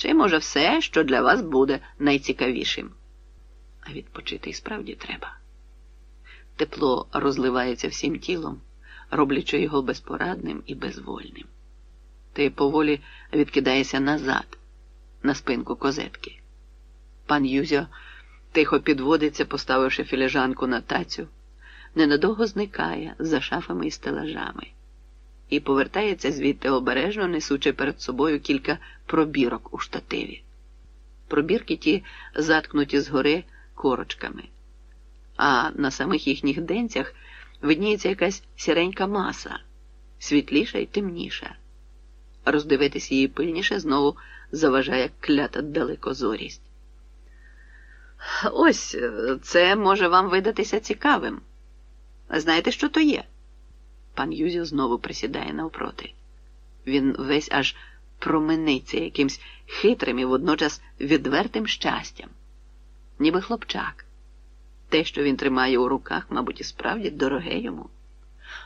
чи може все, що для вас буде найцікавішим. А відпочити і справді треба. Тепло розливається всім тілом, роблячи його безпорадним і безвольним. Ти поволі відкидаєшся назад, на спинку козетки. Пан Юзьо тихо підводиться, поставивши філіжанку на тацю, ненадовго зникає за шафами і стелажами і повертається звідти обережно, несучи перед собою кілька пробірок у штативі. Пробірки ті заткнуті згори корочками, а на самих їхніх денцях видніється якась сіренька маса, світліша і темніша. Роздивитись її пильніше знову заважає клята далекозорість. Ось це може вам видатися цікавим. Знаєте, що то є? Пан Юзів знову присідає навпроти. Він весь аж промениться якимсь хитрим і водночас відвертим щастям, ніби хлопчак. Те, що він тримає у руках, мабуть, і справді дороге йому.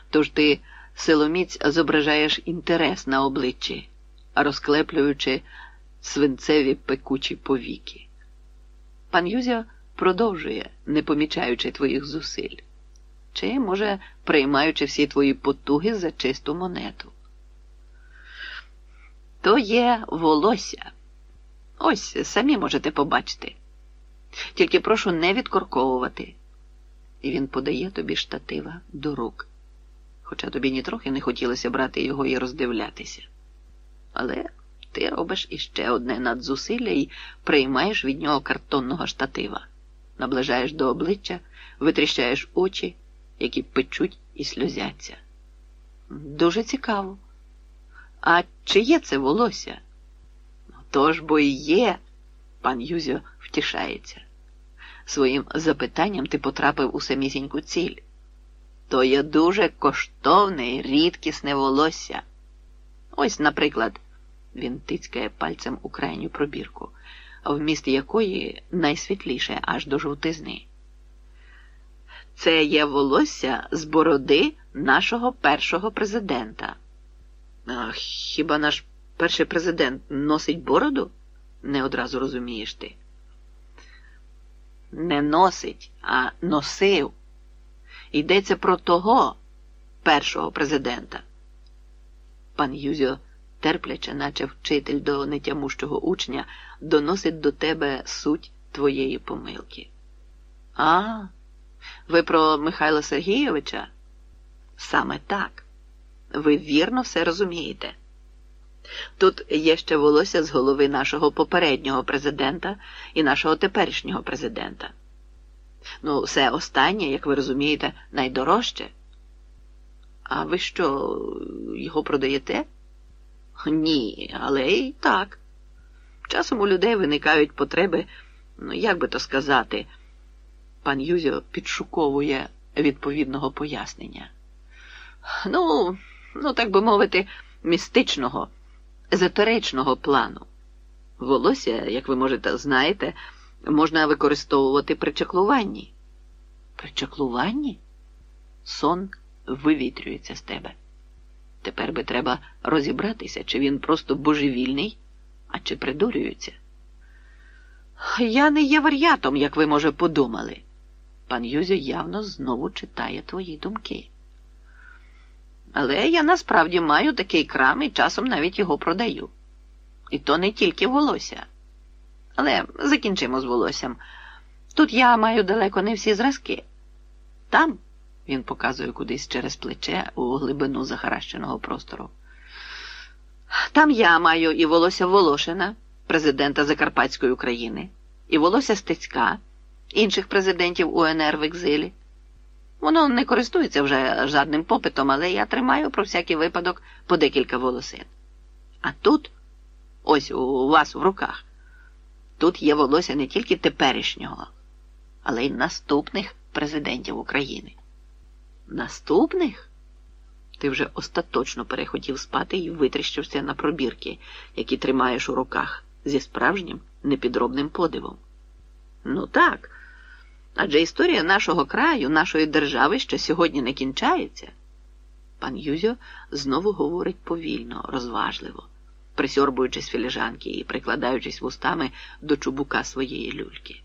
Тож ти, силоміць, зображаєш інтерес на обличчі, розклеплюючи свинцеві пекучі повіки. Пан Юзя продовжує, не помічаючи твоїх зусиль чи, може, приймаючи всі твої потуги за чисту монету. То є волосся. Ось самі можете побачити. Тільки прошу не відкорковувати. І він подає тобі штатива до рук, хоча тобі нітрохи не хотілося брати його і роздивлятися. Але ти робиш іще одне надзусилля і приймаєш від нього картонного штатива, наближаєш до обличчя, витріщаєш очі які печуть і сльозяться. Дуже цікаво. А чи є це волосся? Тож бо і є, пан Юзьо втішається. Своїм запитанням ти потрапив у самісіньку ціль. То є дуже коштовне і рідкісне волосся. Ось, наприклад, він тицькає пальцем у крайню пробірку, вміст якої найсвітліше аж до жовтизни. Це є волосся з бороди нашого першого президента. А Хіба наш перший президент носить бороду? Не одразу розумієш ти. Не носить, а носив. Йдеться про того першого президента. Пан Юзьо, терпляче, наче вчитель до нетямущого учня, доносить до тебе суть твоєї помилки. А, ви про Михайла Сергійовича? Саме так. Ви вірно все розумієте. Тут є ще волосся з голови нашого попереднього президента і нашого теперішнього президента. Ну, все останнє, як ви розумієте, найдорожче. А ви що, його продаєте? Ні, але й так. Часом у людей виникають потреби, ну як би то сказати, Пан Юзьо підшуковує відповідного пояснення. Ну, ну, так би мовити, містичного, езотеричного плану. Волосся, як ви можете знаєте, можна використовувати при чаклуванні. При чаклуванні? Сон вивітрюється з тебе. Тепер би треба розібратися, чи він просто божевільний, а чи придурюється. Я не є вар'ятом, як ви, може, подумали. Пан Юзьо явно знову читає твої думки. Але я насправді маю такий крам і часом навіть його продаю. І то не тільки волосся. Але закінчимо з волоссям. Тут я маю далеко не всі зразки. Там, він показує кудись через плече у глибину захаращеного простору. Там я маю і волосся Волошина, президента Закарпатської України, і волосся Стецька інших президентів УНР в екзилі. Воно не користується вже жадним попитом, але я тримаю про всякий випадок по декілька волосин. А тут, ось у вас в руках, тут є волосся не тільки теперішнього, але й наступних президентів України. Наступних? Ти вже остаточно перехотів спати і витріщився на пробірки, які тримаєш у руках зі справжнім непідробним подивом. Ну так. Адже історія нашого краю, нашої держави ще сьогодні не кінчається. Пан Юзьо знову говорить повільно, розважливо, присьорбуючись філіжанки і прикладаючись вустами до чубука своєї люльки.